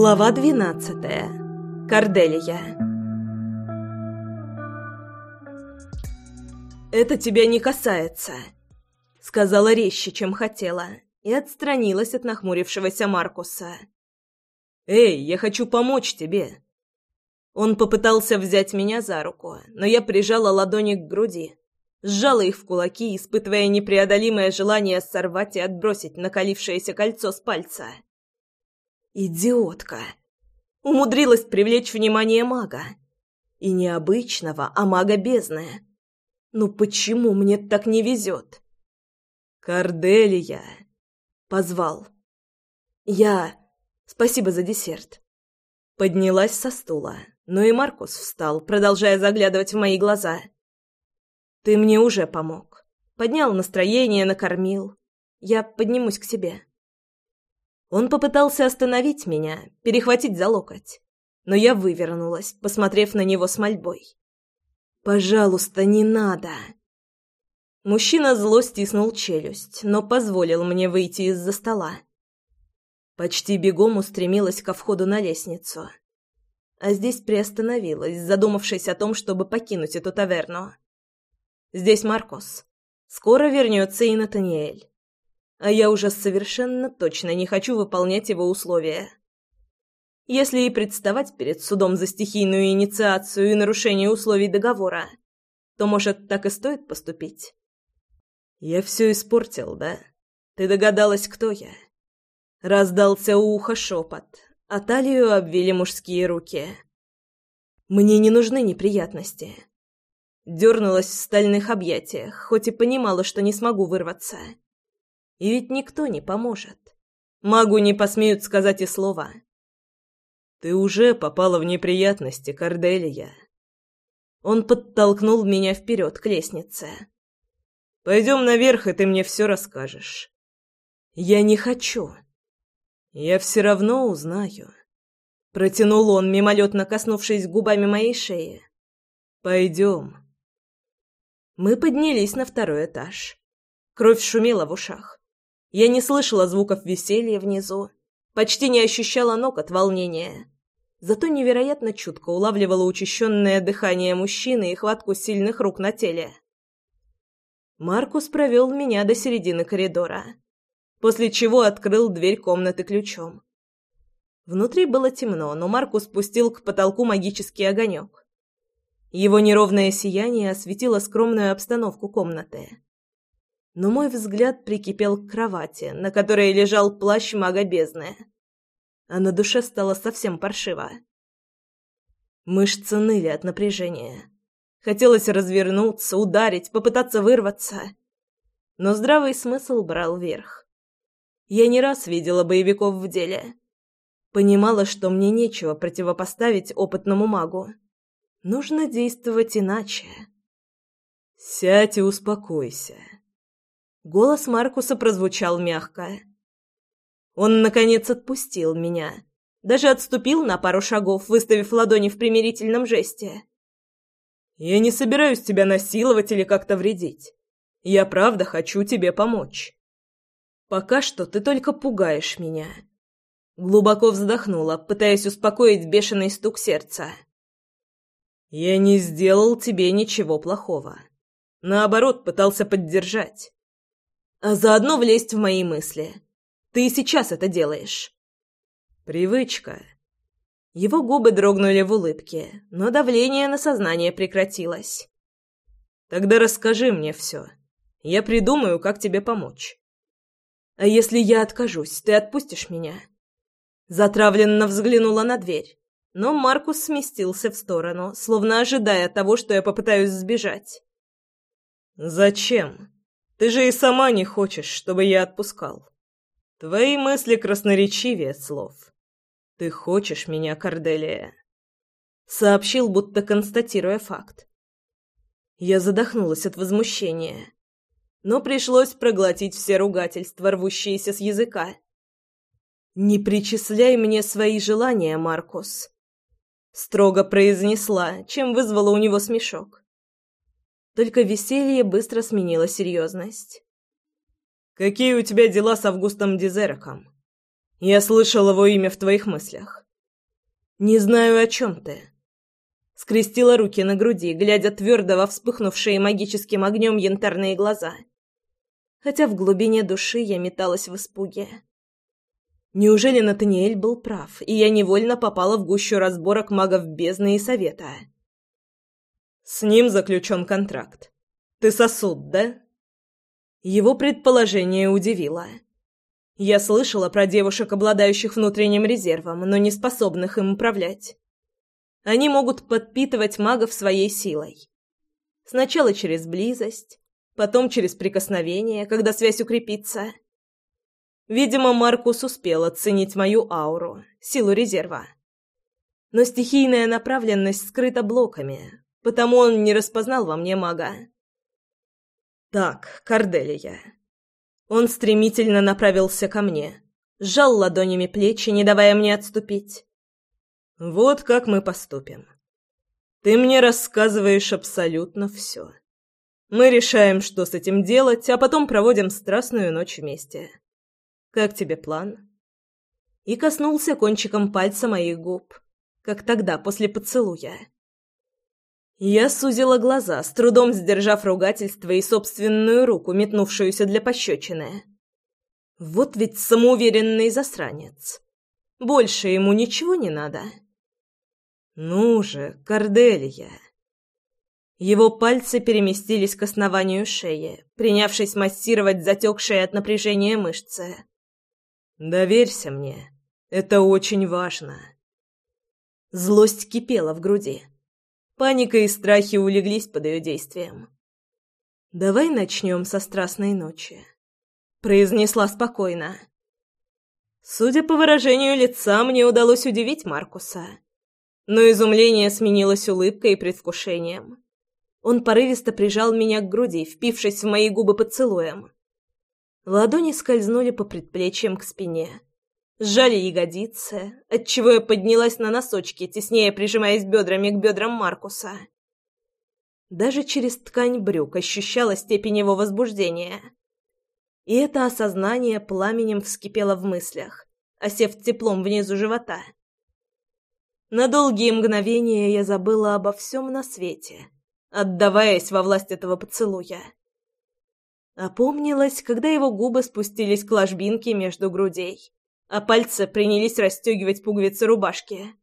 Глава двенадцатая. Корделия. «Это тебя не касается», — сказала резче, чем хотела, и отстранилась от нахмурившегося Маркуса. «Эй, я хочу помочь тебе». Он попытался взять меня за руку, но я прижала ладони к груди, сжала их в кулаки, испытывая непреодолимое желание сорвать и отбросить накалившееся кольцо с пальца. Идиотка! Умудрилась привлечь внимание мага. И не обычного, а мага бездны. Ну почему мне так не везет? «Корделия!» — позвал. «Я... Спасибо за десерт». Поднялась со стула, но и Маркус встал, продолжая заглядывать в мои глаза. «Ты мне уже помог. Поднял настроение, накормил. Я поднимусь к себе». Он попытался остановить меня, перехватить за локоть, но я вывернулась, посмотрев на него с мольбой. «Пожалуйста, не надо!» Мужчина зло стиснул челюсть, но позволил мне выйти из-за стола. Почти бегом устремилась ко входу на лестницу. А здесь приостановилась, задумавшись о том, чтобы покинуть эту таверну. Здесь Маркос. Скоро вернется и Натаниэль а я уже совершенно точно не хочу выполнять его условия. Если и представать перед судом за стихийную инициацию и нарушение условий договора, то, может, так и стоит поступить? Я все испортил, да? Ты догадалась, кто я? Раздался у уха шепот, а талию обвили мужские руки. Мне не нужны неприятности. Дернулась в стальных объятиях, хоть и понимала, что не смогу вырваться. И ведь никто не поможет. Магу не посмеют сказать и слова. «Ты уже попала в неприятности, Корделия». Он подтолкнул меня вперед к лестнице. «Пойдем наверх, и ты мне все расскажешь». «Я не хочу». «Я все равно узнаю». Протянул он, мимолетно коснувшись губами моей шеи. «Пойдем». Мы поднялись на второй этаж. Кровь шумела в ушах. Я не слышала звуков веселья внизу, почти не ощущала ног от волнения. Зато невероятно чутко улавливала учащенное дыхание мужчины и хватку сильных рук на теле. Маркус провел меня до середины коридора, после чего открыл дверь комнаты ключом. Внутри было темно, но Маркус спустил к потолку магический огонек. Его неровное сияние осветило скромную обстановку комнаты но мой взгляд прикипел к кровати, на которой лежал плащ мага бездны. А на душе стало совсем паршиво. Мышцы ныли от напряжения. Хотелось развернуться, ударить, попытаться вырваться. Но здравый смысл брал верх. Я не раз видела боевиков в деле. Понимала, что мне нечего противопоставить опытному магу. Нужно действовать иначе. «Сядь и успокойся», Голос Маркуса прозвучал мягко. Он, наконец, отпустил меня. Даже отступил на пару шагов, выставив ладони в примирительном жесте. «Я не собираюсь тебя насиловать или как-то вредить. Я правда хочу тебе помочь. Пока что ты только пугаешь меня». Глубоко вздохнула, пытаясь успокоить бешеный стук сердца. «Я не сделал тебе ничего плохого. Наоборот, пытался поддержать а заодно влезть в мои мысли. Ты и сейчас это делаешь. Привычка. Его губы дрогнули в улыбке, но давление на сознание прекратилось. Тогда расскажи мне все. Я придумаю, как тебе помочь. А если я откажусь, ты отпустишь меня? Затравленно взглянула на дверь, но Маркус сместился в сторону, словно ожидая того, что я попытаюсь сбежать. «Зачем?» Ты же и сама не хочешь, чтобы я отпускал. Твои мысли красноречивее слов. Ты хочешь меня, Корделия?» Сообщил, будто констатируя факт. Я задохнулась от возмущения, но пришлось проглотить все ругательства, рвущиеся с языка. «Не причисляй мне свои желания, Маркус», — строго произнесла, чем вызвала у него смешок. Только веселье быстро сменило серьезность. «Какие у тебя дела с Августом Дизероком? Я слышал его имя в твоих мыслях. «Не знаю, о чем ты». Скрестила руки на груди, глядя твердо во вспыхнувшие магическим огнем янтарные глаза. Хотя в глубине души я металась в испуге. Неужели Натаниэль был прав, и я невольно попала в гущу разборок магов бездны и совета? С ним заключен контракт. Ты сосуд, да? Его предположение удивило. Я слышала про девушек, обладающих внутренним резервом, но не способных им управлять. Они могут подпитывать магов своей силой. Сначала через близость, потом через прикосновение, когда связь укрепится — Видимо, Маркус успел оценить мою ауру, силу резерва. Но стихийная направленность скрыта блоками, потому он не распознал во мне мага. «Так, Корделия». Он стремительно направился ко мне, сжал ладонями плечи, не давая мне отступить. «Вот как мы поступим. Ты мне рассказываешь абсолютно все. Мы решаем, что с этим делать, а потом проводим страстную ночь вместе». Как тебе план?» И коснулся кончиком пальца моих губ, как тогда, после поцелуя. Я сузила глаза, с трудом сдержав ругательство и собственную руку, метнувшуюся для пощечины. Вот ведь самоуверенный засранец. Больше ему ничего не надо. Ну же, Корделия. Его пальцы переместились к основанию шеи, принявшись массировать затекшие от напряжения мышцы. Доверься мне. Это очень важно. Злость кипела в груди. Паника и страхи улеглись под ее действием. «Давай начнем со страстной ночи», — произнесла спокойно. Судя по выражению лица, мне удалось удивить Маркуса. Но изумление сменилось улыбкой и предвкушением. Он порывисто прижал меня к груди, впившись в мои губы поцелуем. Ладони скользнули по предплечьям к спине. Сжали ягодицы, отчего я поднялась на носочки, теснее прижимаясь бедрами к бедрам Маркуса. Даже через ткань брюк ощущала степень его возбуждения. И это осознание пламенем вскипело в мыслях, осев теплом внизу живота. На долгие мгновения я забыла обо всем на свете, отдаваясь во власть этого поцелуя. Опомнилась, когда его губы спустились к ложбинке между грудей, а пальцы принялись расстегивать пуговицы рубашки.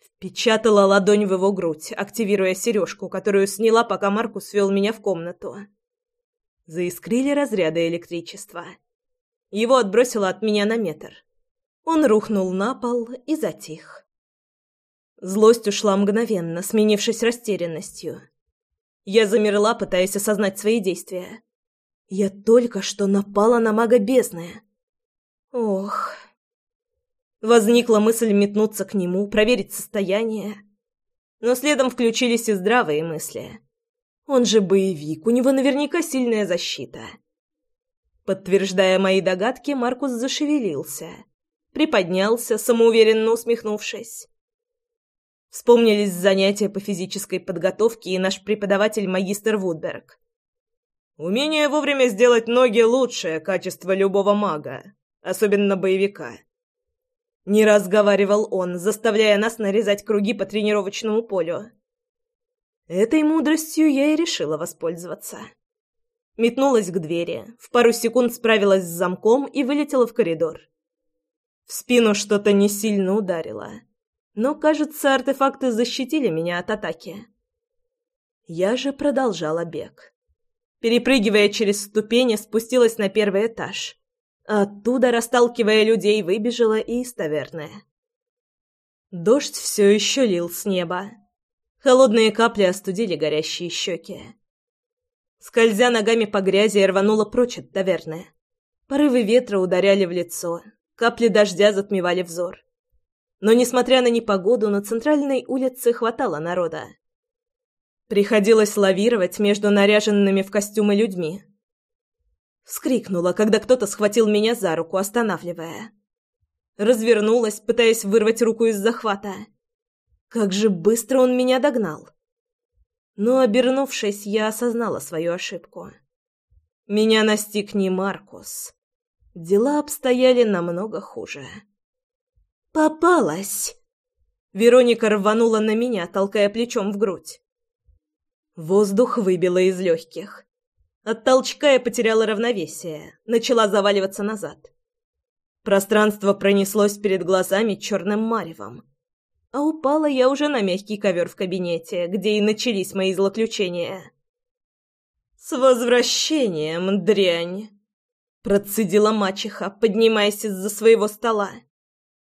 Впечатала ладонь в его грудь, активируя сережку, которую сняла, пока Маркус вел меня в комнату. Заискрили разряды электричества. Его отбросило от меня на метр. Он рухнул на пол и затих. Злость ушла мгновенно, сменившись растерянностью. Я замерла, пытаясь осознать свои действия. Я только что напала на мага бездны. Ох. Возникла мысль метнуться к нему, проверить состояние. Но следом включились и здравые мысли. Он же боевик, у него наверняка сильная защита. Подтверждая мои догадки, Маркус зашевелился. Приподнялся, самоуверенно усмехнувшись. Вспомнились занятия по физической подготовке и наш преподаватель магистр Вудберг. «Умение вовремя сделать ноги — лучшее качество любого мага, особенно боевика». Не разговаривал он, заставляя нас нарезать круги по тренировочному полю. Этой мудростью я и решила воспользоваться. Метнулась к двери, в пару секунд справилась с замком и вылетела в коридор. В спину что-то не сильно ударило но, кажется, артефакты защитили меня от атаки. Я же продолжала бег. Перепрыгивая через ступени, спустилась на первый этаж. Оттуда, расталкивая людей, выбежала и из таверны. Дождь все еще лил с неба. Холодные капли остудили горящие щеки. Скользя ногами по грязи, я рванула прочь от таверны. Порывы ветра ударяли в лицо, капли дождя затмевали взор. Но, несмотря на непогоду, на центральной улице хватало народа. Приходилось лавировать между наряженными в костюмы людьми. Вскрикнула, когда кто-то схватил меня за руку, останавливая. Развернулась, пытаясь вырвать руку из захвата. Как же быстро он меня догнал. Но, обернувшись, я осознала свою ошибку. Меня настиг не Маркус. Дела обстояли намного хуже. «Попалась!» Вероника рванула на меня, толкая плечом в грудь. Воздух выбило из легких. От толчка я потеряла равновесие, начала заваливаться назад. Пространство пронеслось перед глазами черным маревом. А упала я уже на мягкий ковер в кабинете, где и начались мои злоключения. «С возвращением, дрянь!» Процедила мачеха, поднимаясь из-за своего стола.